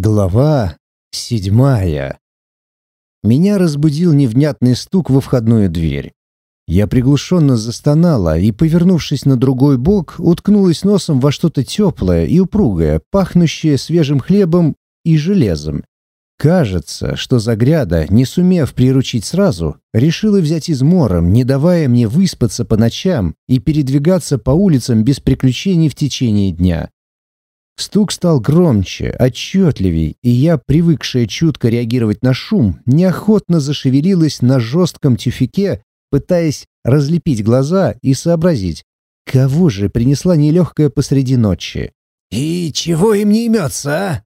Глава седьмая. Меня разбудил невнятный стук во входную дверь. Я приглушенно застонала и, повернувшись на другой бок, уткнулась носом во что-то теплое и упругое, пахнущее свежим хлебом и железом. Кажется, что Загряда, не сумев приручить сразу, решила взять измором, не давая мне выспаться по ночам и передвигаться по улицам без приключений в течение дня. Стук стал громче, отчетливей, и я, привыкшая чутко реагировать на шум, неохотно зашевелилась на жестком тюфике, пытаясь разлепить глаза и сообразить, кого же принесла нелегкая посреди ночи. «И чего им не имется, а?»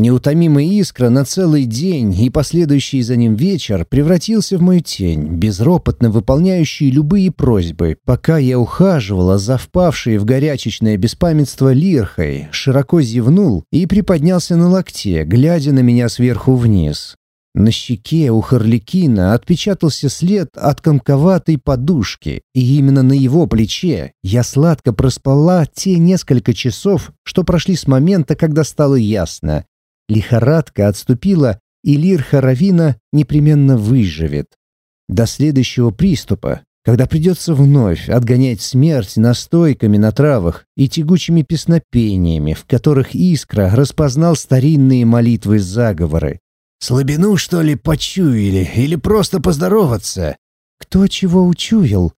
Неутомимая искра на целый день и последующий за ним вечер превратился в мою тень, безропотно выполняющий любые просьбы, пока я ухаживала за впавшей в горячечное беспамятство лирхой, широко зевнул и приподнялся на локте, глядя на меня сверху вниз. На щеке у Харликина отпечатался след от комковатой подушки, и именно на его плече я сладко проспала те несколько часов, что прошли с момента, когда стало ясно. Лихорадка отступила, и Лирха Равина непременно выживет. До следующего приступа, когда придется вновь отгонять смерть настойками на травах и тягучими песнопениями, в которых Искра распознал старинные молитвы-заговоры. «Слабину, что ли, почуяли? Или просто поздороваться?» «Кто чего учуял?»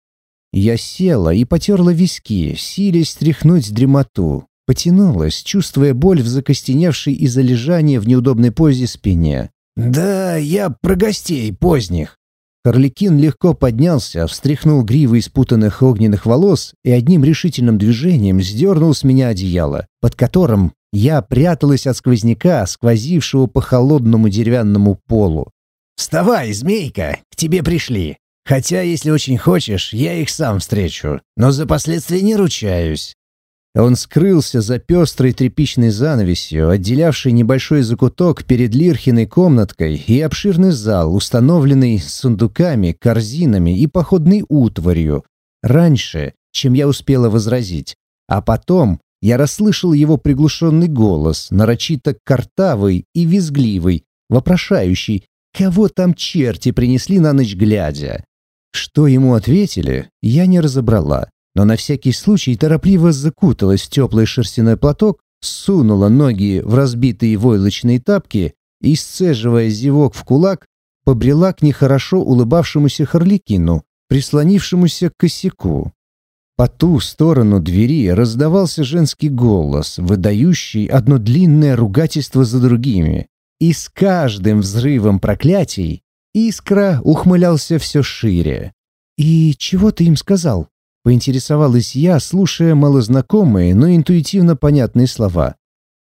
Я села и потерла виски, силясь стряхнуть дремоту. Потянулась, чувствуя боль в закостеневшей из-за лежания в неудобной позе спине. «Да, я про гостей поздних». Харликин легко поднялся, встряхнул гривы из путанных огненных волос и одним решительным движением сдернул с меня одеяло, под которым я пряталась от сквозняка, сквозившего по холодному деревянному полу. «Вставай, змейка, к тебе пришли. Хотя, если очень хочешь, я их сам встречу, но за последствия не ручаюсь. Он скрылся за пестрой тряпичной занавесью, отделявшей небольшой закуток перед Лирхиной комнаткой и обширный зал, установленный сундуками, корзинами и походной утварью. Раньше, чем я успела возразить. А потом я расслышал его приглушенный голос, нарочито картавый и визгливый, вопрошающий, кого там черти принесли на ночь глядя. Что ему ответили, я не разобрала но на всякий случай торопливо закуталась в теплый шерстяной платок, сунула ноги в разбитые войлочные тапки и, сцеживая зевок в кулак, побрела к нехорошо улыбавшемуся Харликину, прислонившемуся к косяку. По ту сторону двери раздавался женский голос, выдающий одно длинное ругательство за другими. И с каждым взрывом проклятий искра ухмылялся все шире. «И чего ты им сказал?» Поинтересовалась я, слушая малознакомые, но интуитивно понятные слова.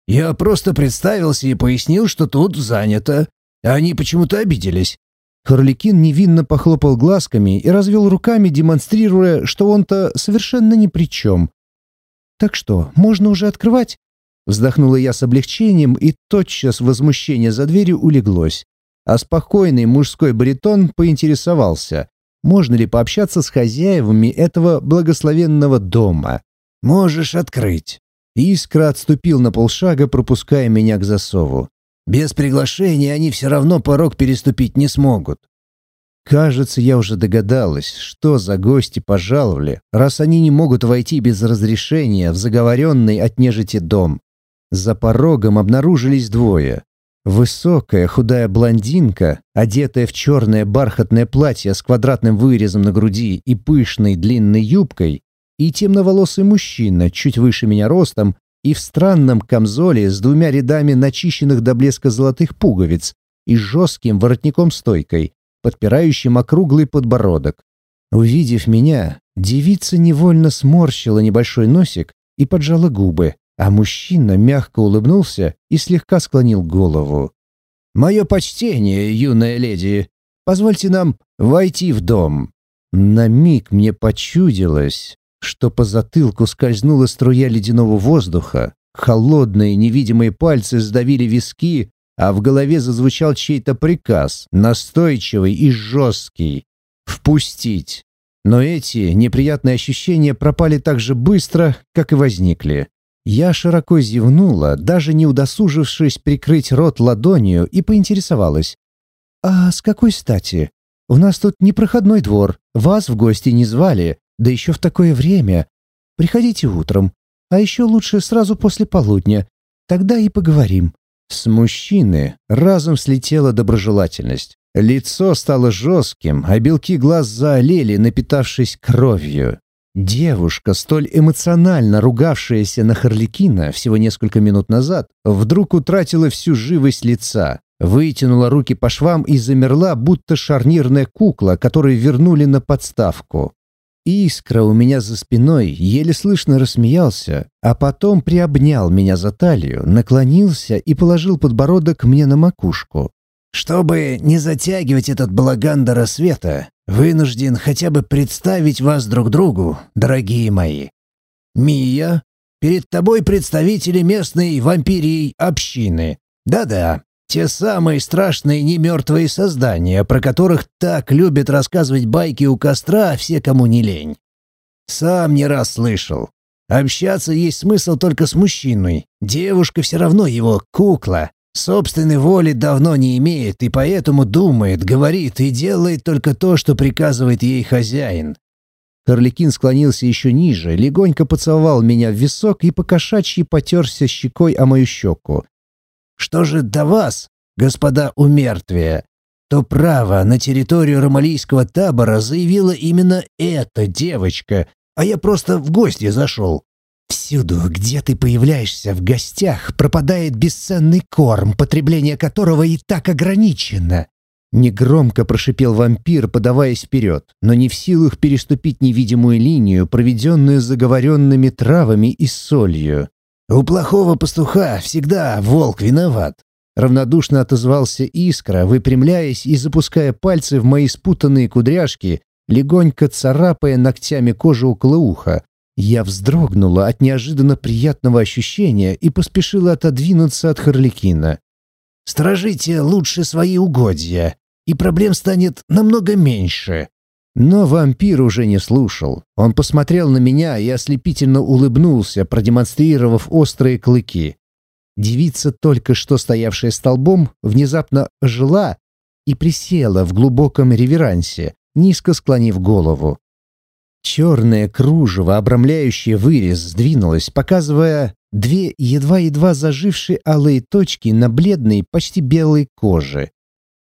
«Я просто представился и пояснил, что тут занято. Они почему-то обиделись». Харликин невинно похлопал глазками и развел руками, демонстрируя, что он-то совершенно ни при чем. «Так что, можно уже открывать?» Вздохнула я с облегчением, и тотчас возмущение за дверью улеглось. А спокойный мужской баритон поинтересовался можно ли пообщаться с хозяевами этого благословенного дома. «Можешь открыть». Искра отступил на полшага, пропуская меня к засову. «Без приглашения они все равно порог переступить не смогут». Кажется, я уже догадалась, что за гости пожаловали, раз они не могут войти без разрешения в заговоренный от нежити дом. За порогом обнаружились двое. Высокая худая блондинка, одетая в черное бархатное платье с квадратным вырезом на груди и пышной длинной юбкой, и темноволосый мужчина, чуть выше меня ростом, и в странном камзоле с двумя рядами начищенных до блеска золотых пуговиц и жестким воротником-стойкой, подпирающим округлый подбородок. Увидев меня, девица невольно сморщила небольшой носик и поджала губы, а мужчина мягко улыбнулся и слегка склонил голову. «Мое почтение, юная леди. Позвольте нам войти в дом». На миг мне почудилось, что по затылку скользнула струя ледяного воздуха, холодные невидимые пальцы сдавили виски, а в голове зазвучал чей-то приказ, настойчивый и жесткий — «впустить». Но эти неприятные ощущения пропали так же быстро, как и возникли. Я широко зевнула, даже не удосужившись прикрыть рот ладонью, и поинтересовалась. «А с какой стати? У нас тут непроходной двор, вас в гости не звали, да еще в такое время. Приходите утром, а еще лучше сразу после полудня, тогда и поговорим». С мужчины разом слетела доброжелательность. Лицо стало жестким, а белки глаз заолели, напитавшись кровью. Девушка, столь эмоционально ругавшаяся на Харликина всего несколько минут назад, вдруг утратила всю живость лица, вытянула руки по швам и замерла, будто шарнирная кукла, которую вернули на подставку. Искра у меня за спиной еле слышно рассмеялся, а потом приобнял меня за талию, наклонился и положил подбородок мне на макушку. «Чтобы не затягивать этот балаган до рассвета, вынужден хотя бы представить вас друг другу, дорогие мои. Мия, перед тобой представители местной вампирии общины. Да-да, те самые страшные немертвые создания, про которых так любят рассказывать байки у костра все, кому не лень. Сам не раз слышал. Общаться есть смысл только с мужчиной. Девушка все равно его кукла. Собственной воли давно не имеет и поэтому думает, говорит и делает только то, что приказывает ей хозяин. Карликин склонился еще ниже, легонько поцеловал меня в висок и покошачьи потерся щекой о мою щеку. Что же до вас, господа умертвия, то право на территорию ромалийского табора заявила именно эта девочка, а я просто в гости зашел. Всюду, где ты появляешься в гостях, пропадает бесценный корм, потребление которого и так ограничено. Негромко прошипел вампир, подаваясь вперед, но не в силах переступить невидимую линию, проведенную заговоренными травами и солью. «У плохого пастуха всегда волк виноват», — равнодушно отозвался Искра, выпрямляясь и запуская пальцы в мои спутанные кудряшки, легонько царапая ногтями кожу около уха. Я вздрогнула от неожиданно приятного ощущения и поспешила отодвинуться от Харликина. «Стражите лучше свои угодья, и проблем станет намного меньше», но вампир уже не слушал. Он посмотрел на меня и ослепительно улыбнулся, продемонстрировав острые клыки. Девица, только что стоявшая столбом, внезапно ожила и присела в глубоком реверансе, низко склонив голову. Черное кружево, обрамляющее вырез, сдвинулось, показывая две едва-едва зажившие алые точки на бледной, почти белой коже.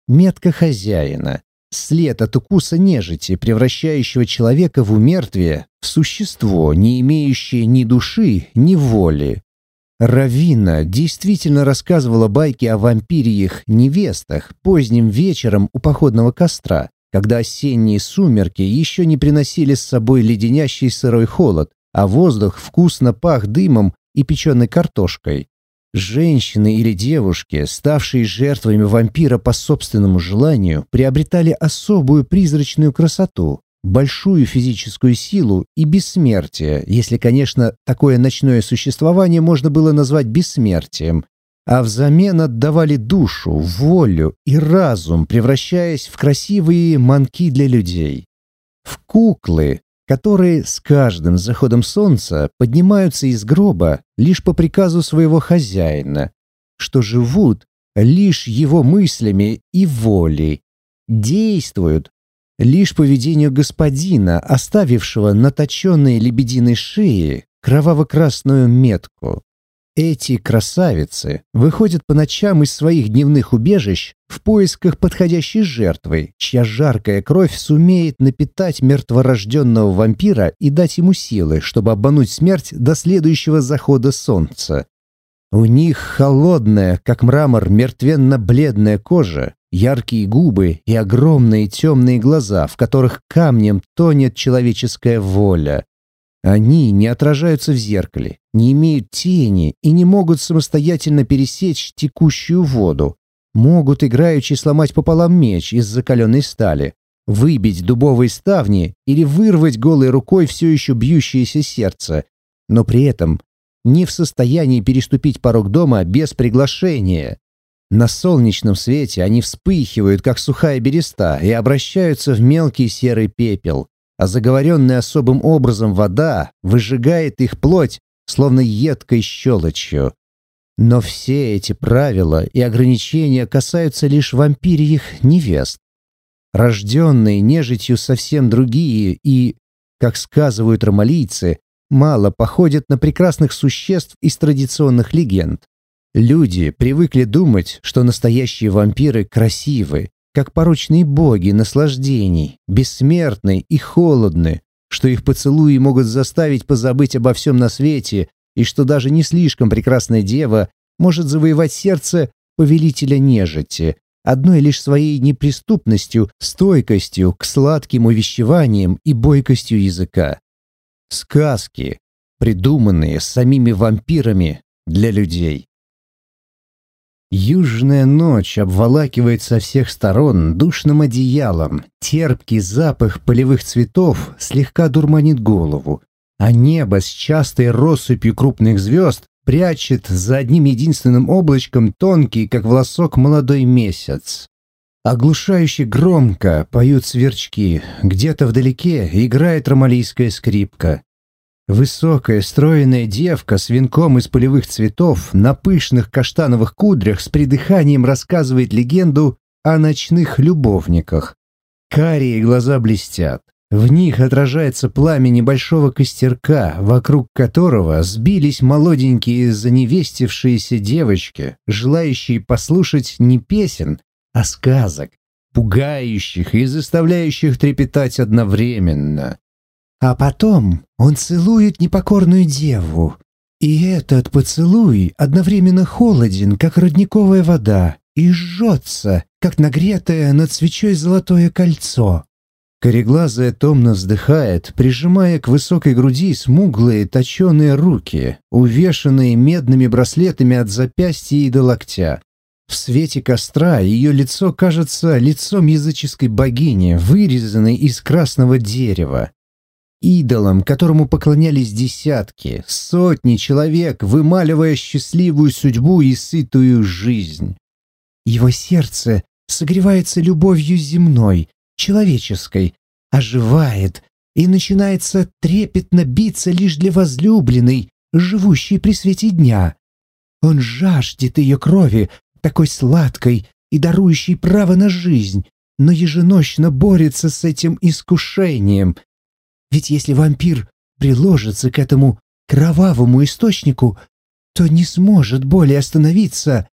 Метка хозяина. След от укуса нежити, превращающего человека в умертвие, в существо, не имеющее ни души, ни воли. Равина действительно рассказывала байки о вампириях невестах поздним вечером у походного костра, когда осенние сумерки еще не приносили с собой леденящий сырой холод, а воздух вкусно пах дымом и печеной картошкой. Женщины или девушки, ставшие жертвами вампира по собственному желанию, приобретали особую призрачную красоту, большую физическую силу и бессмертие, если, конечно, такое ночное существование можно было назвать бессмертием, а взамен отдавали душу, волю и разум, превращаясь в красивые манки для людей. В куклы, которые с каждым заходом солнца поднимаются из гроба лишь по приказу своего хозяина, что живут лишь его мыслями и волей, действуют лишь по ведению господина, оставившего на точенной лебединой шее кроваво-красную метку. Эти красавицы выходят по ночам из своих дневных убежищ в поисках подходящей жертвы, чья жаркая кровь сумеет напитать мертворожденного вампира и дать ему силы, чтобы обмануть смерть до следующего захода солнца. У них холодная, как мрамор, мертвенно-бледная кожа, яркие губы и огромные темные глаза, в которых камнем тонет человеческая воля. Они не отражаются в зеркале, не имеют тени и не могут самостоятельно пересечь текущую воду. Могут играючи сломать пополам меч из закаленной стали, выбить дубовые ставни или вырвать голой рукой все еще бьющееся сердце, но при этом не в состоянии переступить порог дома без приглашения. На солнечном свете они вспыхивают, как сухая береста, и обращаются в мелкий серый пепел а заговоренная особым образом вода выжигает их плоть, словно едкой щелочью. Но все эти правила и ограничения касаются лишь вампирьих невест. Рожденные нежитью совсем другие и, как сказывают ромалийцы, мало походят на прекрасных существ из традиционных легенд. Люди привыкли думать, что настоящие вампиры красивы, как порочные боги наслаждений, бессмертны и холодны, что их поцелуи могут заставить позабыть обо всем на свете и что даже не слишком прекрасная дева может завоевать сердце повелителя нежити, одной лишь своей неприступностью, стойкостью к сладким увещеваниям и бойкостью языка. Сказки, придуманные самими вампирами для людей. Южная ночь обволакивает со всех сторон душным одеялом, терпкий запах полевых цветов слегка дурманит голову, а небо с частой россыпью крупных звезд прячет за одним единственным облачком тонкий, как волосок, молодой месяц. Оглушающе громко поют сверчки, где-то вдалеке играет ромалийская скрипка. Высокая, стройная девка с венком из полевых цветов на пышных каштановых кудрях с придыханием рассказывает легенду о ночных любовниках. Карие глаза блестят. В них отражается пламя небольшого костерка, вокруг которого сбились молоденькие заневестившиеся девочки, желающие послушать не песен, а сказок, пугающих и заставляющих трепетать одновременно. А потом он целует непокорную деву. И этот поцелуй одновременно холоден, как родниковая вода, и жжется, как нагретое над свечой золотое кольцо. Кореглазая томно вздыхает, прижимая к высокой груди смуглые точеные руки, увешанные медными браслетами от запястья и до локтя. В свете костра ее лицо кажется лицом языческой богини, вырезанной из красного дерева идолом, которому поклонялись десятки, сотни человек, вымаливая счастливую судьбу и сытую жизнь. Его сердце согревается любовью земной, человеческой, оживает и начинается трепетно биться лишь для возлюбленной, живущей при свете дня. Он жаждет ее крови, такой сладкой и дарующей право на жизнь, но еженочно борется с этим искушением, ведь если вампир приложится к этому кровавому источнику, то не сможет более остановиться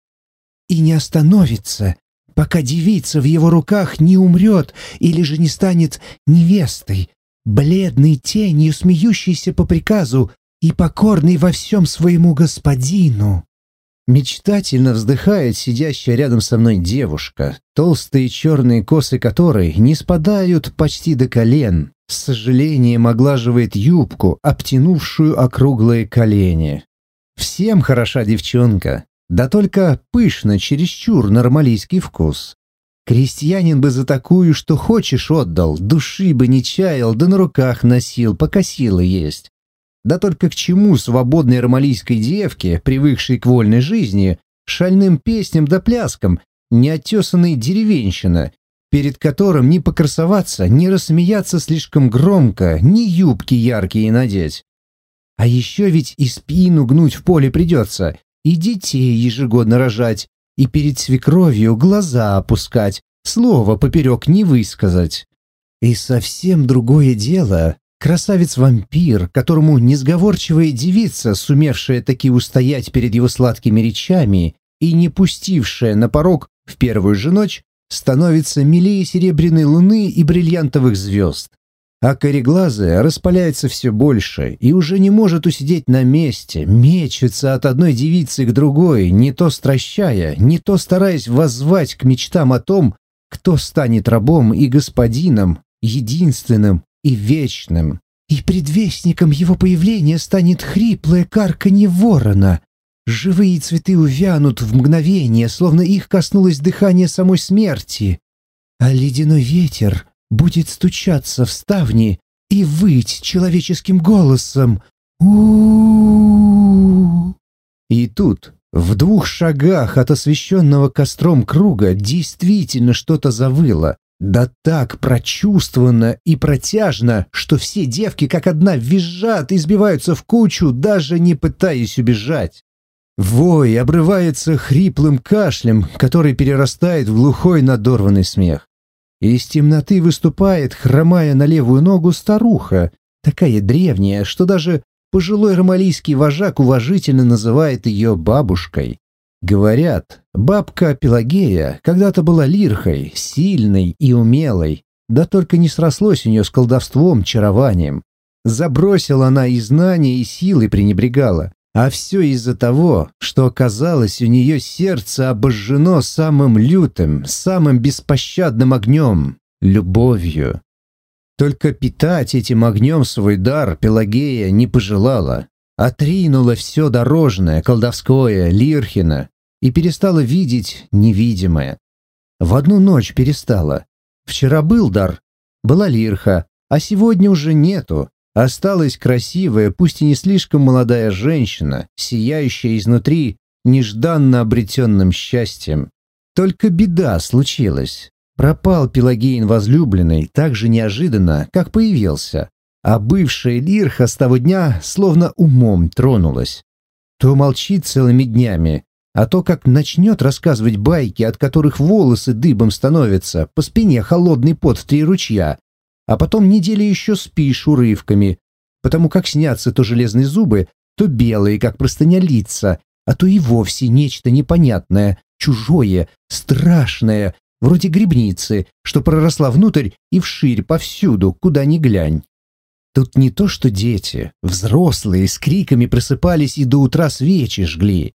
и не остановится, пока девица в его руках не умрет или же не станет невестой, бледной тенью, смеющейся по приказу и покорной во всем своему господину. Мечтательно вздыхает сидящая рядом со мной девушка, толстые черные косы которой не спадают почти до колен, с сожалением оглаживает юбку, обтянувшую округлые колени. Всем хороша девчонка, да только пышно, чересчур нормалийский вкус. Крестьянин бы за такую, что хочешь, отдал, души бы не чаял, да на руках носил, пока силы есть. Да только к чему свободной ромалийской девке, привыкшей к вольной жизни, шальным песням да пляскам, неотесанной деревенщина, перед которым ни покрасоваться, ни рассмеяться слишком громко, ни юбки яркие надеть. А еще ведь и спину гнуть в поле придется, и детей ежегодно рожать, и перед свекровью глаза опускать, слово поперек не высказать. И совсем другое дело красавец-вампир, которому несговорчивая девица, сумевшая таки устоять перед его сладкими речами и не пустившая на порог в первую же ночь, становится милее серебряной луны и бриллиантовых звезд. А кореглазая распаляется все больше и уже не может усидеть на месте, мечется от одной девицы к другой, не то стращая, не то стараясь воззвать к мечтам о том, кто станет рабом и господином, единственным и вечным. И предвестником его появления станет хриплое карканье ворона, Живые цветы увянут в мгновение, словно их коснулось дыхание самой смерти. А ледяной ветер будет стучаться в ставни и выть человеческим голосом. у И тут, в двух шагах от освещенного костром круга, действительно что-то завыло, Да так прочувствованно и протяжно, что все девки как одна визжат и сбиваются в кучу, даже не пытаясь убежать. Вой обрывается хриплым кашлем, который перерастает в глухой надорванный смех. Из темноты выступает, хромая на левую ногу, старуха, такая древняя, что даже пожилой ромалийский вожак уважительно называет ее бабушкой. Говорят, бабка Пелагея когда-то была лирхой, сильной и умелой, да только не срослось у нее с колдовством, чарованием. Забросила она и знания, и силы пренебрегала. А все из-за того, что оказалось у нее сердце обожжено самым лютым, самым беспощадным огнем — любовью. Только питать этим огнем свой дар Пелагея не пожелала. Отринула все дорожное, колдовское, Лирхина и перестала видеть невидимое. В одну ночь перестала. Вчера был дар, была Лирха, а сегодня уже нету. Осталась красивая, пусть и не слишком молодая женщина, сияющая изнутри нежданно обретенным счастьем. Только беда случилась. Пропал Пелагеин возлюбленный так же неожиданно, как появился а бывшая Лирха с того дня словно умом тронулась. То молчит целыми днями, а то как начнет рассказывать байки, от которых волосы дыбом становятся, по спине холодный пот в три ручья, а потом недели еще спишь урывками, потому как снятся то железные зубы, то белые, как простыня лица, а то и вовсе нечто непонятное, чужое, страшное, вроде грибницы, что проросла внутрь и вширь повсюду, куда ни глянь. Тут не то что дети, взрослые с криками просыпались и до утра свечи жгли.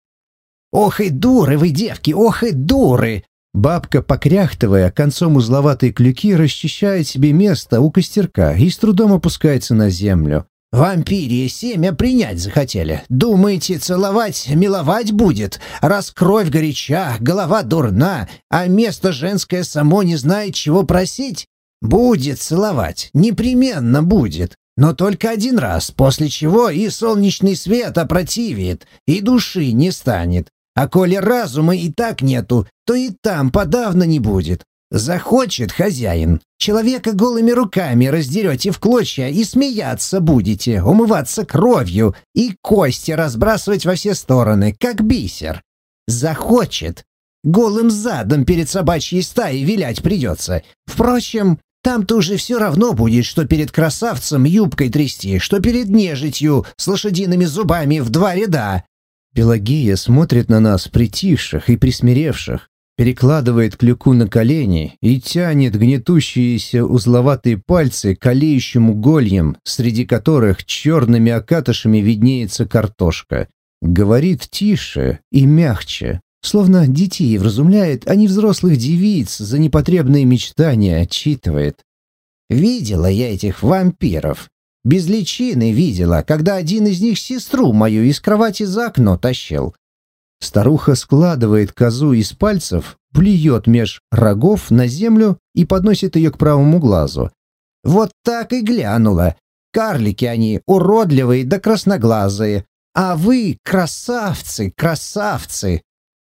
«Ох и дуры вы, девки, ох и дуры!» Бабка, покряхтывая, концом узловатой клюки расчищает себе место у костерка и с трудом опускается на землю. «Вампирие семя принять захотели. Думаете, целовать, миловать будет? Раз кровь горяча, голова дурна, а место женское само не знает, чего просить? Будет целовать, непременно будет. Но только один раз, после чего и солнечный свет опротивит, и души не станет. А коли разума и так нету, то и там подавно не будет. Захочет хозяин. Человека голыми руками раздерете в клочья и смеяться будете, умываться кровью и кости разбрасывать во все стороны, как бисер. Захочет. Голым задом перед собачьей стаей вилять придется. Впрочем, там-то уже все равно будет, что перед красавцем юбкой трясти, что перед нежитью с лошадиными зубами в два ряда. Пелагея смотрит на нас, притихших и присмиревших, перекладывает клюку на колени и тянет гнетущиеся узловатые пальцы к олеющим угольям, среди которых черными окатышами виднеется картошка. Говорит тише и мягче, Словно детей вразумляет, а не взрослых девиц за непотребные мечтания отчитывает. Видела я этих вампиров. Без личины видела, когда один из них сестру мою из кровати за окно тащил. Старуха складывает козу из пальцев, плюет меж рогов на землю и подносит ее к правому глазу. Вот так и глянула. Карлики они, уродливые да красноглазые. А вы красавцы, красавцы.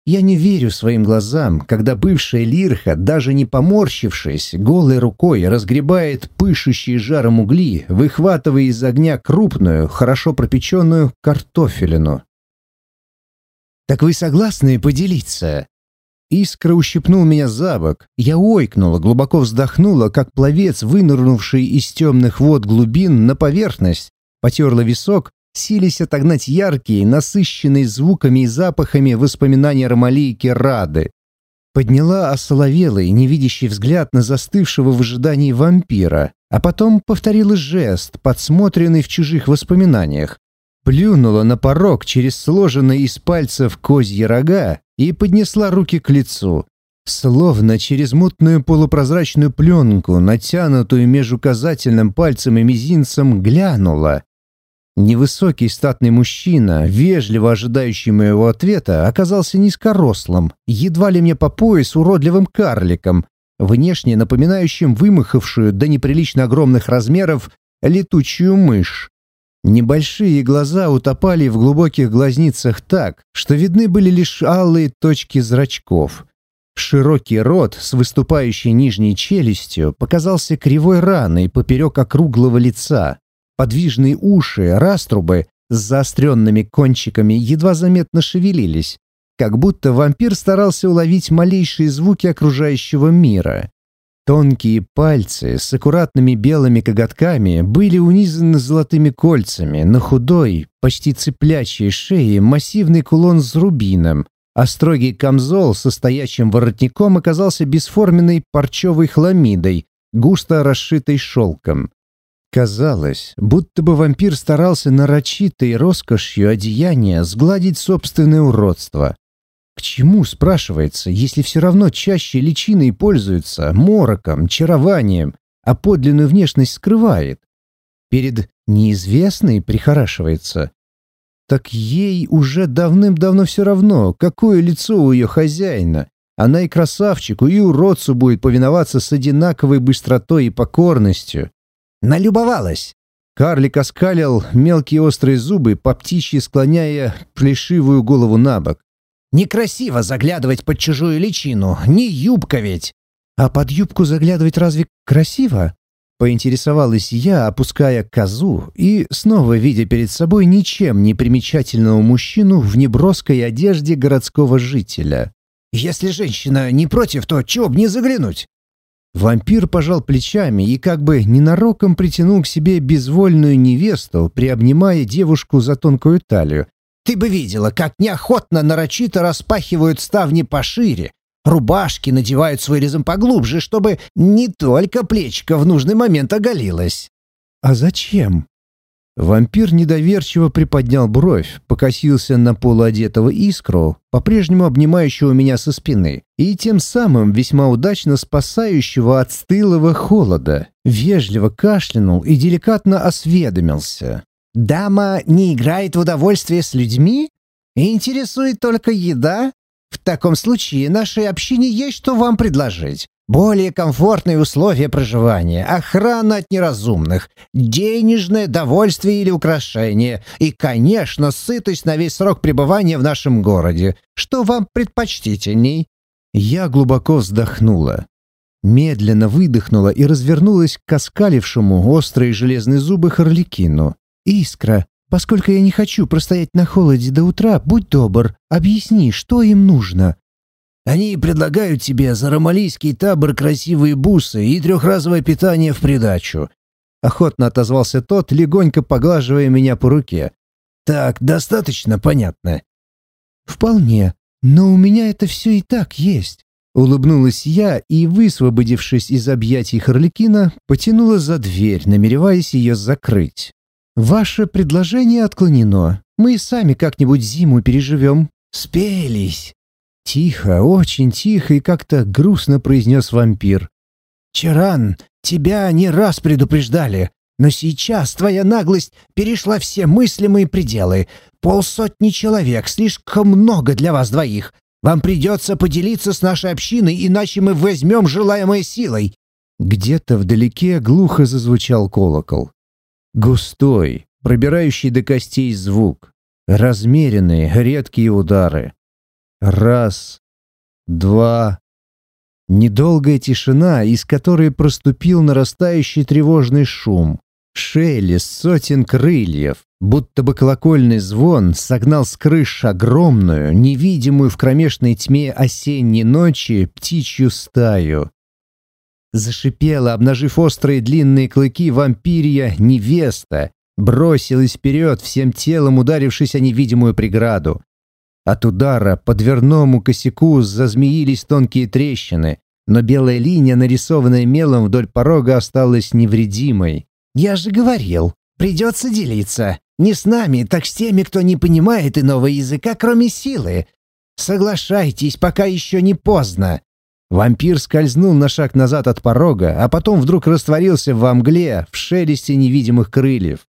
Я не верю своим глазам, когда бывшая лирха, даже не поморщившись, голой рукой разгребает пышущие жаром угли, выхватывая из огня крупную, хорошо пропеченную картофелину. «Так вы согласны поделиться?» Искра ущипнул меня за бок. Я ойкнула, глубоко вздохнула, как пловец, вынырнувший из темных вод глубин на поверхность, потерла висок сились отогнать яркие, насыщенные звуками и запахами воспоминания Ромалийки Рады. Подняла осоловелый, невидящий взгляд на застывшего в ожидании вампира, а потом повторила жест, подсмотренный в чужих воспоминаниях. Плюнула на порог через сложенные из пальцев козьи рога и поднесла руки к лицу. Словно через мутную полупрозрачную пленку, натянутую между указательным пальцем и мизинцем, глянула. Невысокий статный мужчина, вежливо ожидающий моего ответа, оказался низкорослым, едва ли мне по пояс уродливым карликом, внешне напоминающим вымахавшую до неприлично огромных размеров летучую мышь. Небольшие глаза утопали в глубоких глазницах так, что видны были лишь алые точки зрачков. Широкий рот с выступающей нижней челюстью показался кривой раной поперек округлого лица. Подвижные уши, раструбы с заостренными кончиками едва заметно шевелились, как будто вампир старался уловить малейшие звуки окружающего мира. Тонкие пальцы с аккуратными белыми коготками были унизаны золотыми кольцами, на худой, почти цеплячей шее массивный кулон с рубином, а строгий камзол со стоячим воротником оказался бесформенной парчевой хламидой, густо расшитой шелком. Казалось, будто бы вампир старался нарочитой роскошью одеяния сгладить собственное уродство. К чему, спрашивается, если все равно чаще личиной пользуется, мороком, чарованием, а подлинную внешность скрывает? Перед неизвестной прихорашивается. Так ей уже давным-давно все равно, какое лицо у ее хозяина. Она и красавчику, и уродцу будет повиноваться с одинаковой быстротой и покорностью. Налюбовалась. Карлик оскалил мелкие острые зубы, по птичьи склоняя плешивую голову на бок. Некрасиво заглядывать под чужую личину, не юбка ведь. А под юбку заглядывать разве красиво? Поинтересовалась я, опуская козу и снова видя перед собой ничем не примечательного мужчину в неброской одежде городского жителя. «Если женщина не против, то чего б не заглянуть?» Вампир пожал плечами и как бы ненароком притянул к себе безвольную невесту, приобнимая девушку за тонкую талию, ты бы видела, как неохотно нарочито распахивают ставни пошире, рубашки надевают свой резом поглубже, чтобы не только плечко в нужный момент оголилось. А зачем? Вампир недоверчиво приподнял бровь, покосился на полуодетого искру, по-прежнему обнимающего меня со спины, и тем самым весьма удачно спасающего от стылого холода, вежливо кашлянул и деликатно осведомился. Дама не играет в удовольствие с людьми? Интересует только еда? В таком случае нашей общине есть что вам предложить. Более комфортные условия проживания, охрана от неразумных, денежное довольствие или украшение и, конечно, сытость на весь срок пребывания в нашем городе. Что вам предпочтительней?» Я глубоко вздохнула. Медленно выдохнула и развернулась к оскалившему острые железные зубы Харликину. «Искра, поскольку я не хочу простоять на холоде до утра, будь добр, объясни, что им нужно». «Они предлагают тебе за ромалийский табор красивые бусы и трехразовое питание в придачу». Охотно отозвался тот, легонько поглаживая меня по руке. «Так, достаточно понятно?» «Вполне, но у меня это все и так есть». Улыбнулась я и, высвободившись из объятий Харликина, потянула за дверь, намереваясь ее закрыть. «Ваше предложение отклонено. Мы сами как-нибудь зиму переживем». «Спелись!» Тихо, очень тихо и как-то грустно произнес вампир. «Чаран, тебя не раз предупреждали, но сейчас твоя наглость перешла все мыслимые пределы. Полсотни человек, слишком много для вас двоих. Вам придется поделиться с нашей общиной, иначе мы возьмем желаемой силой». Где-то вдалеке глухо зазвучал колокол. Густой, пробирающий до костей звук. Размеренные, редкие удары. Раз, два. Недолгая тишина, из которой проступил нарастающий тревожный шум. Шелест сотен крыльев, будто бы колокольный звон согнал с крыш огромную, невидимую в кромешной тьме осенней ночи птичью стаю. Зашипела, обнажив острые длинные клыки вампирия невеста, бросилась вперед, всем телом ударившись о невидимую преграду. От удара по дверному косяку зазмеились тонкие трещины, но белая линия, нарисованная мелом вдоль порога, осталась невредимой. «Я же говорил, придется делиться. Не с нами, так с теми, кто не понимает иного языка, кроме силы. Соглашайтесь, пока еще не поздно. Вампир скользнул на шаг назад от порога, а потом вдруг растворился в мгле, в шелесте невидимых крыльев.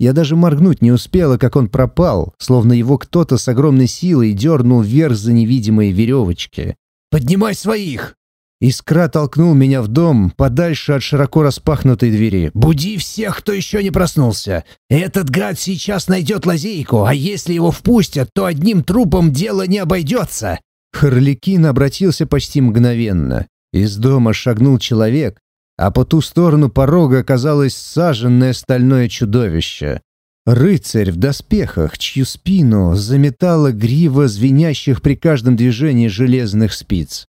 Я даже моргнуть не успела, как он пропал, словно его кто-то с огромной силой дернул вверх за невидимые веревочки. «Поднимай своих!» Искра толкнул меня в дом, подальше от широко распахнутой двери. «Буди всех, кто еще не проснулся! Этот гад сейчас найдет лазейку, а если его впустят, то одним трупом дело не обойдется!» Харликин обратился почти мгновенно. Из дома шагнул человек, а по ту сторону порога оказалось саженное стальное чудовище. Рыцарь в доспехах, чью спину заметала грива звенящих при каждом движении железных спиц.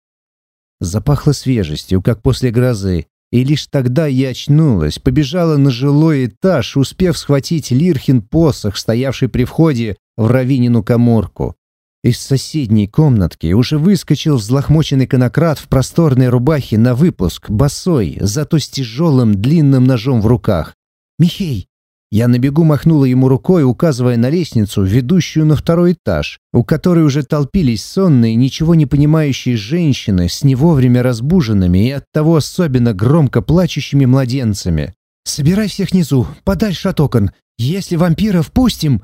Запахло свежестью, как после грозы, и лишь тогда я очнулась, побежала на жилой этаж, успев схватить Лирхин посох, стоявший при входе в Равинину коморку. Из соседней комнатки уже выскочил взлохмоченный конократ в просторной рубахе на выпуск, босой, зато с тяжелым длинным ножом в руках. «Михей, я на бегу махнула ему рукой, указывая на лестницу, ведущую на второй этаж, у которой уже толпились сонные, ничего не понимающие женщины с не вовремя разбуженными и оттого особенно громко плачущими младенцами. «Собирай всех внизу, подальше от окон. Если вампиров пустим...»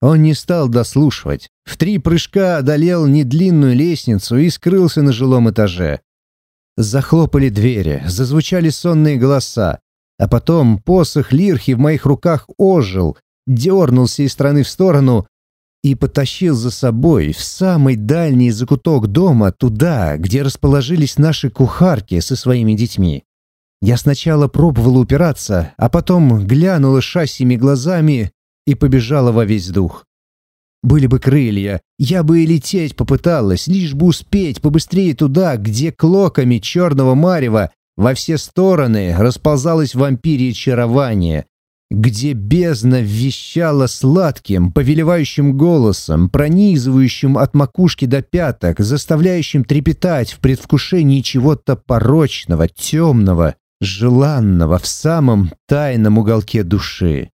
Он не стал дослушивать. В три прыжка одолел недлинную лестницу и скрылся на жилом этаже. Захлопали двери, зазвучали сонные голоса. А потом посох лирхи в моих руках ожил, дернулся из стороны в сторону и потащил за собой в самый дальний закуток дома, туда, где расположились наши кухарки со своими детьми. Я сначала пробовала упираться, а потом глянула шассими глазами и побежала во весь дух. Были бы крылья, я бы и лететь попыталась, лишь бы успеть побыстрее туда, где клоками черного марева во все стороны расползалось вампирье чарование, где бездна вещала сладким, повелевающим голосом, пронизывающим от макушки до пяток, заставляющим трепетать в предвкушении чего-то порочного, темного, желанного в самом тайном уголке души.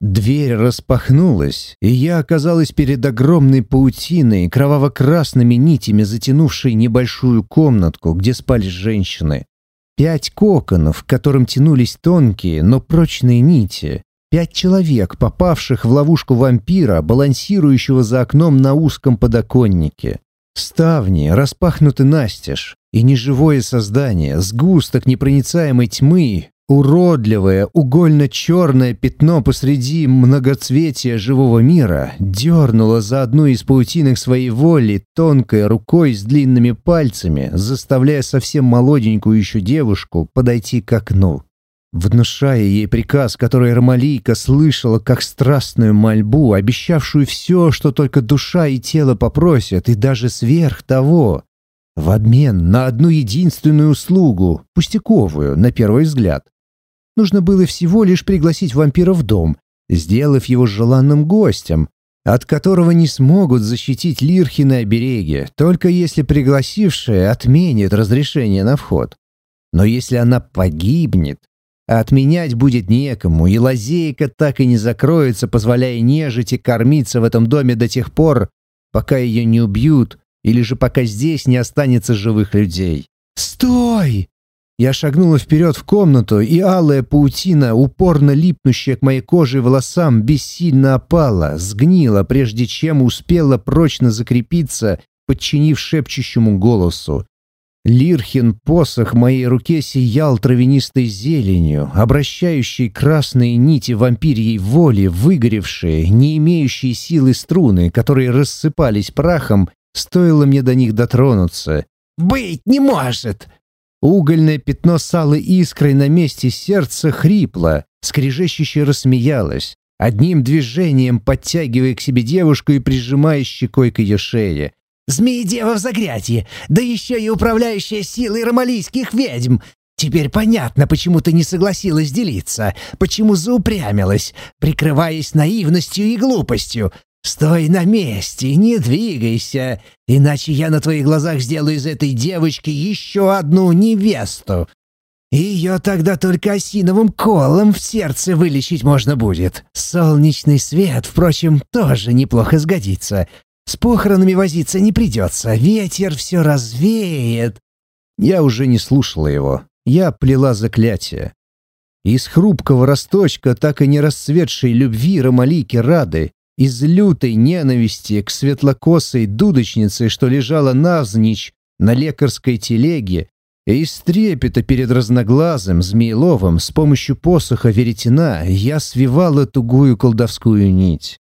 Дверь распахнулась, и я оказалась перед огромной паутиной, кроваво-красными нитями затянувшей небольшую комнатку, где спали женщины. Пять коконов, к которым тянулись тонкие, но прочные нити. Пять человек, попавших в ловушку вампира, балансирующего за окном на узком подоконнике. Ставни распахнуты настежь, и неживое создание, сгусток непроницаемой тьмы, Уродливое, угольно-черное пятно посреди многоцветия живого мира дернуло за одну из паутинок своей воли тонкой рукой с длинными пальцами, заставляя совсем молоденькую еще девушку подойти к окну. Внушая ей приказ, который Ромалийка слышала как страстную мольбу, обещавшую все, что только душа и тело попросят, и даже сверх того, в обмен на одну единственную услугу, пустяковую, на первый взгляд. Нужно было всего лишь пригласить вампира в дом, сделав его желанным гостем, от которого не смогут защитить лирхи на обереге, только если пригласившая отменит разрешение на вход. Но если она погибнет, отменять будет некому, и лазейка так и не закроется, позволяя нежити кормиться в этом доме до тех пор, пока ее не убьют, или же пока здесь не останется живых людей. «Стой!» Я шагнула вперед в комнату, и алая паутина, упорно липнущая к моей коже и волосам, бессильно опала, сгнила, прежде чем успела прочно закрепиться, подчинив шепчущему голосу. Лирхин посох в моей руке сиял травянистой зеленью, обращающей красные нити вампирьей воли, выгоревшие, не имеющие силы струны, которые рассыпались прахом, стоило мне до них дотронуться. «Быть не может!» Угольное пятно с алой искрой на месте сердца хрипло, скрежещуще рассмеялось, одним движением подтягивая к себе девушку и прижимая щекой к ее шее. «Змеи-дева в загрятье, да еще и управляющая силой ромалийских ведьм! Теперь понятно, почему ты не согласилась делиться, почему заупрямилась, прикрываясь наивностью и глупостью. «Стой на месте, не двигайся, иначе я на твоих глазах сделаю из этой девочки еще одну невесту. Ее тогда только осиновым колом в сердце вылечить можно будет. Солнечный свет, впрочем, тоже неплохо сгодится. С похоронами возиться не придется, ветер все развеет». Я уже не слушала его. Я плела заклятие. Из хрупкого росточка, так и не расцветшей любви Ромалики Рады, из лютой ненависти к светлокосой дудочнице, что лежала навзничь на лекарской телеге, и из трепета перед разноглазым Змееловым с помощью посоха веретена я свивала тугую колдовскую нить.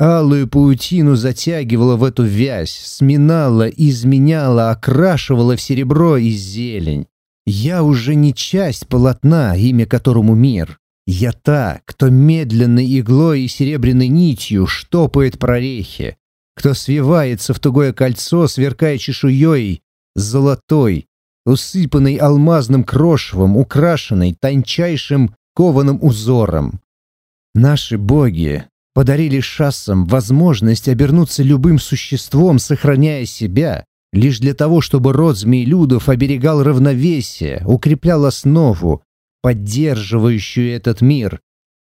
Алую паутину затягивала в эту вязь, сминала, изменяла, окрашивала в серебро и зелень. Я уже не часть полотна, имя которому мир. Я та, кто медленной иглой и серебряной нитью штопает прорехи, кто свивается в тугое кольцо, сверкая чешуей, золотой, усыпанной алмазным крошевом, украшенной тончайшим кованым узором. Наши боги подарили шассам возможность обернуться любым существом, сохраняя себя, лишь для того, чтобы род змеелюдов оберегал равновесие, укреплял основу, поддерживающую этот мир.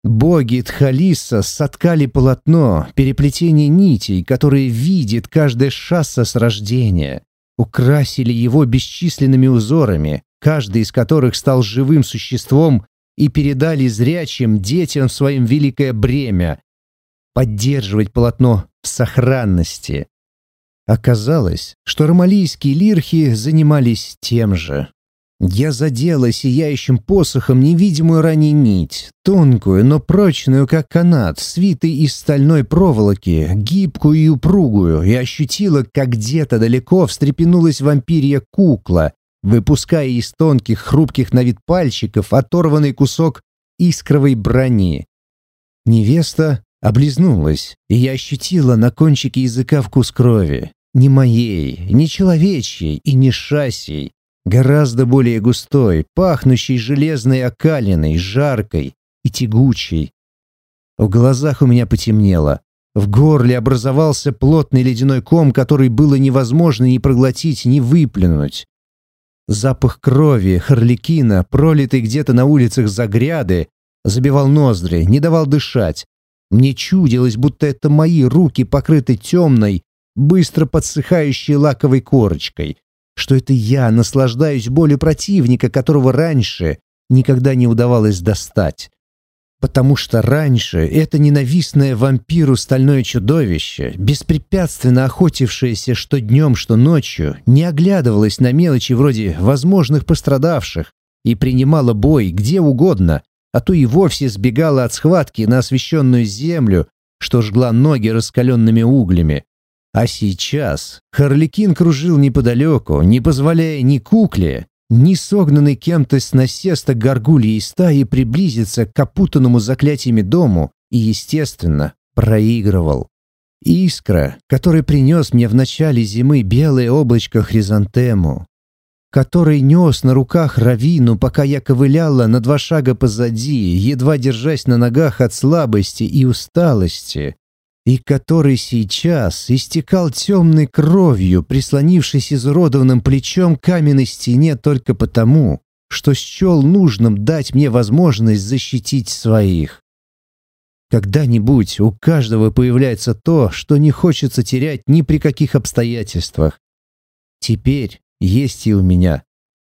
Боги Тхалиса соткали полотно, переплетение нитей, которые видит каждая шасса с рождения, украсили его бесчисленными узорами, каждый из которых стал живым существом и передали зрячим детям своим великое бремя — поддерживать полотно в сохранности. Оказалось, что ромалийские лирхи занимались тем же. Я задела сияющим посохом невидимую ранее нить, тонкую, но прочную, как канат, свитый из стальной проволоки, гибкую и упругую, и ощутила, как где-то далеко встрепенулась вампирья кукла, выпуская из тонких, хрупких на вид пальчиков оторванный кусок искровой брони. Невеста облизнулась, и я ощутила на кончике языка вкус крови. Не моей, не человечьей и не шассей, гораздо более густой, пахнущей железной окалиной, жаркой и тягучей. В глазах у меня потемнело. В горле образовался плотный ледяной ком, который было невозможно ни проглотить, ни выплюнуть. Запах крови, харликина, пролитый где-то на улицах Загряды, забивал ноздри, не давал дышать. Мне чудилось, будто это мои руки покрыты темной, быстро подсыхающей лаковой корочкой, что это я наслаждаюсь болью противника, которого раньше никогда не удавалось достать. Потому что раньше это ненавистное вампиру стальное чудовище, беспрепятственно охотившееся что днем, что ночью, не оглядывалось на мелочи вроде возможных пострадавших и принимало бой где угодно, а то и вовсе сбегало от схватки на освещенную землю, что жгла ноги раскаленными углями, а сейчас Харликин кружил неподалеку, не позволяя ни кукле, ни согнанной кем-то с насеста горгульей стаи приблизиться к опутанному заклятиями дому и, естественно, проигрывал. Искра, который принес мне в начале зимы белое облачко хризантему, который нес на руках Равину, пока я ковыляла на два шага позади, едва держась на ногах от слабости и усталости, и который сейчас истекал темной кровью, прислонившись изуродованным плечом к каменной стене только потому, что счел нужным дать мне возможность защитить своих. Когда-нибудь у каждого появляется то, что не хочется терять ни при каких обстоятельствах. Теперь есть и у меня.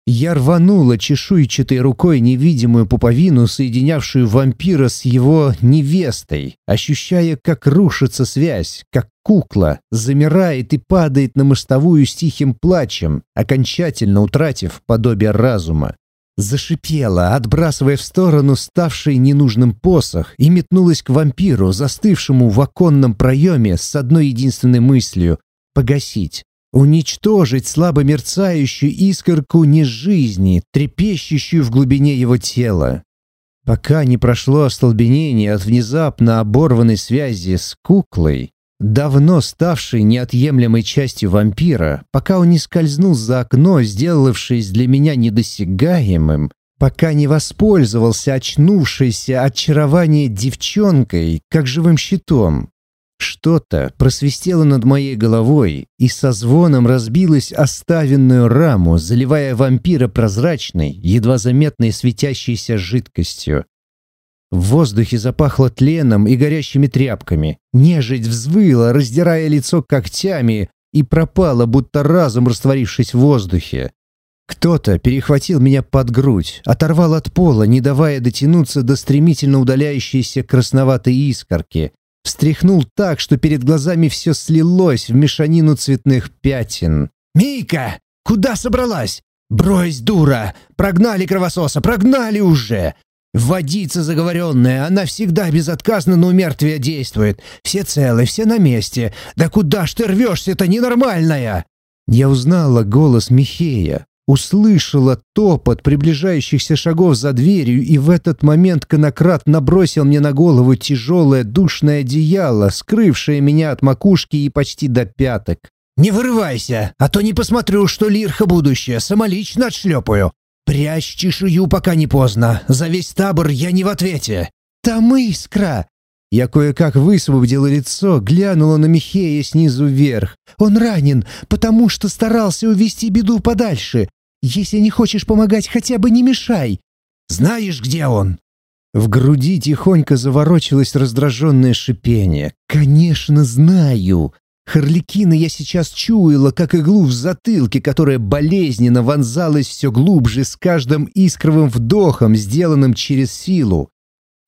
Я рванула чешуйчатой рукой невидимую пуповину, соединявшую вампира с его невестой, ощущая, как рушится связь, как кукла замирает и падает на мостовую с тихим плачем, окончательно утратив подобие разума. Зашипела, отбрасывая в сторону ставший ненужным посох, и метнулась к вампиру, застывшему в оконном проеме с одной единственной мыслью — погасить уничтожить слабо мерцающую искорку нежизни, трепещущую в глубине его тела. Пока не прошло остолбенение от внезапно оборванной связи с куклой, давно ставшей неотъемлемой частью вампира, пока он не скользнул за окно, сделавшись для меня недосягаемым, пока не воспользовался очнувшейся очарование девчонкой как живым щитом, что-то просвистело над моей головой и со звоном разбилось оставенную раму, заливая вампира прозрачной, едва заметной светящейся жидкостью. В воздухе запахло тленом и горящими тряпками. Нежить взвыла, раздирая лицо когтями, и пропала, будто разум растворившись в воздухе. Кто-то перехватил меня под грудь, оторвал от пола, не давая дотянуться до стремительно удаляющейся красноватой искорки, встряхнул так, что перед глазами все слилось в мешанину цветных пятен. «Мийка, куда собралась? Брось, дура! Прогнали кровососа, прогнали уже!» Водица заговоренная, она всегда безотказно на умертвие действует. Все целы, все на месте. Да куда ж ты рвешься, это ненормальная!» Я узнала голос Михея, услышала топот приближающихся шагов за дверью, и в этот момент конократ набросил мне на голову тяжелое душное одеяло, скрывшее меня от макушки и почти до пяток. «Не вырывайся, а то не посмотрю, что лирха будущее, самолично отшлепаю. «Прячь чешую, пока не поздно. За весь табор я не в ответе». «Там искра!» Я кое-как высвободила лицо, глянула на Михея снизу вверх. «Он ранен, потому что старался увести беду подальше. Если не хочешь помогать, хотя бы не мешай. Знаешь, где он?» В груди тихонько заворочилось раздраженное шипение. «Конечно, знаю!» Харликина я сейчас чуяла, как иглу в затылке, которая болезненно вонзалась все глубже с каждым искровым вдохом, сделанным через силу.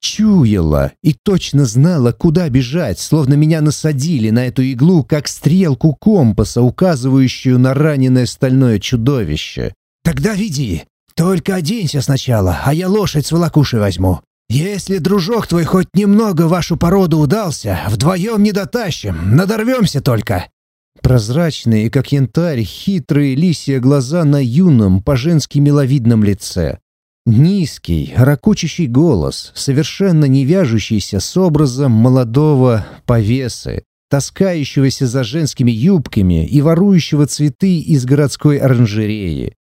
Чуяла и точно знала, куда бежать, словно меня насадили на эту иглу, как стрелку компаса, указывающую на раненое стальное чудовище. «Тогда веди. Только оденься сначала, а я лошадь с волокушей возьму. «Если дружок твой хоть немного вашу породу удался, вдвоем не дотащим, надорвемся только». Прозрачные, как янтарь, хитрые лисья глаза на юном, по-женски миловидном лице. Низкий, ракучащий голос, совершенно не вяжущийся с образом молодого повесы, таскающегося за женскими юбками и ворующего цветы из городской оранжереи.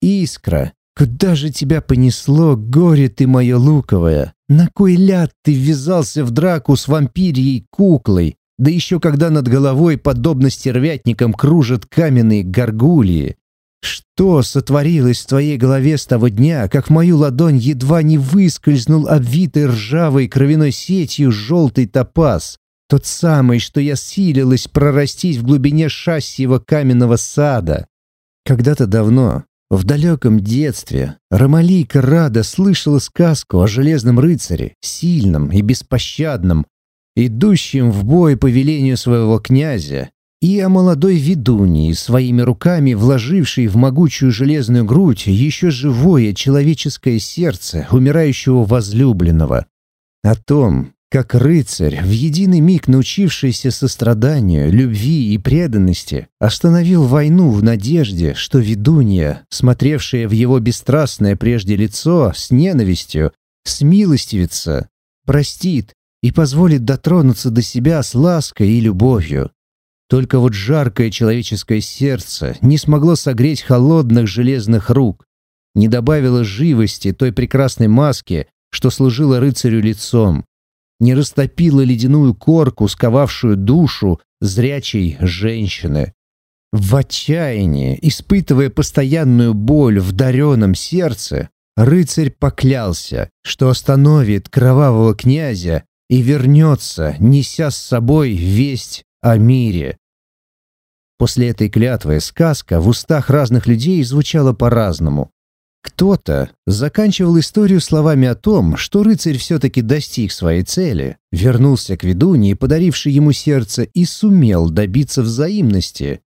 Искра, Куда же тебя понесло, горе ты мое луковое? На кой ляд ты ввязался в драку с вампирией куклой? Да еще когда над головой, подобно стервятникам, кружат каменные горгульи. Что сотворилось в твоей голове с того дня, как в мою ладонь едва не выскользнул обвитый ржавой кровяной сетью желтый топаз? Тот самый, что я силилась прорастить в глубине шассиего каменного сада. Когда-то давно, в далеком детстве Ромалийка Рада слышала сказку о железном рыцаре, сильном и беспощадном, идущем в бой по велению своего князя, и о молодой ведуньи, своими руками вложившей в могучую железную грудь еще живое человеческое сердце умирающего возлюбленного. О том, как рыцарь, в единый миг научившийся состраданию, любви и преданности, остановил войну в надежде, что ведунья, смотревшая в его бесстрастное прежде лицо с ненавистью, смилостивится, простит и позволит дотронуться до себя с лаской и любовью. Только вот жаркое человеческое сердце не смогло согреть холодных железных рук, не добавило живости той прекрасной маске, что служила рыцарю лицом, не растопила ледяную корку, сковавшую душу зрячей женщины. В отчаянии, испытывая постоянную боль в даренном сердце, рыцарь поклялся, что остановит кровавого князя и вернется, неся с собой весть о мире. После этой клятвы сказка в устах разных людей звучала по-разному. Кто-то заканчивал историю словами о том, что рыцарь все-таки достиг своей цели, вернулся к ведуньи, подарившей ему сердце, и сумел добиться взаимности.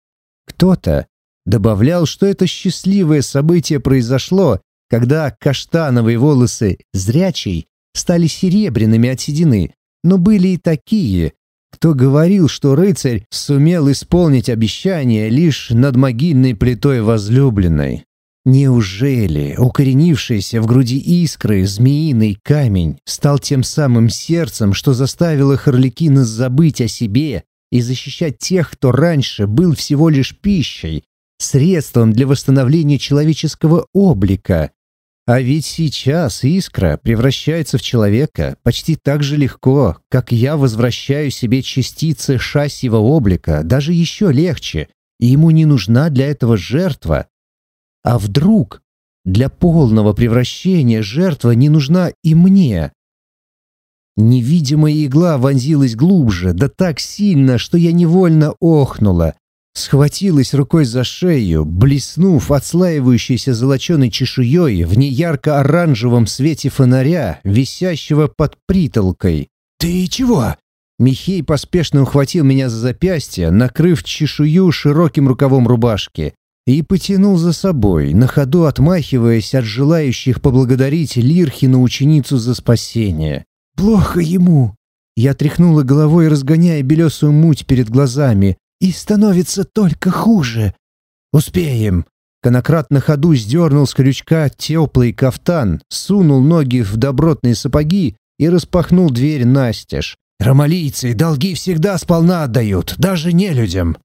Кто-то добавлял, что это счастливое событие произошло, когда каштановые волосы зрячей стали серебряными от седины, но были и такие, кто говорил, что рыцарь сумел исполнить обещание лишь над могильной плитой возлюбленной. Неужели укоренившийся в груди искры змеиный камень стал тем самым сердцем, что заставило Харликина забыть о себе и защищать тех, кто раньше был всего лишь пищей, средством для восстановления человеческого облика? А ведь сейчас искра превращается в человека почти так же легко, как я возвращаю себе частицы шасьего облика, даже еще легче, и ему не нужна для этого жертва, а вдруг для полного превращения жертва не нужна и мне? Невидимая игла вонзилась глубже, да так сильно, что я невольно охнула. Схватилась рукой за шею, блеснув отслаивающейся золоченой чешуей в неярко-оранжевом свете фонаря, висящего под притолкой. «Ты чего?» Михей поспешно ухватил меня за запястье, накрыв чешую широким рукавом рубашки. И потянул за собой, на ходу отмахиваясь от желающих поблагодарить Лирхину ученицу за спасение. «Плохо ему!» Я тряхнула головой, разгоняя белесую муть перед глазами. «И становится только хуже!» «Успеем!» Конократ на ходу сдернул с крючка теплый кафтан, сунул ноги в добротные сапоги и распахнул дверь настежь. «Ромалийцы долги всегда сполна отдают, даже не людям.